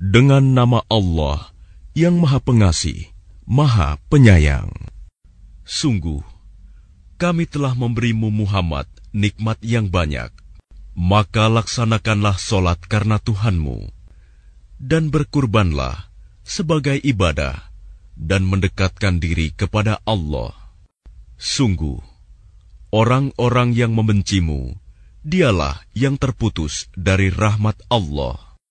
Dengan nama Allah yang Maha Pengasih, Maha Penyayang. Sungguh, kami telah memberimu Muhammad nikmat yang banyak. Maka laksanakanlah solat karena Tuhanmu, dan berkurbanlah sebagai ibadah dan mendekatkan diri kepada Allah. Sungguh, orang-orang yang membencimu, dialah yang terputus dari rahmat Allah.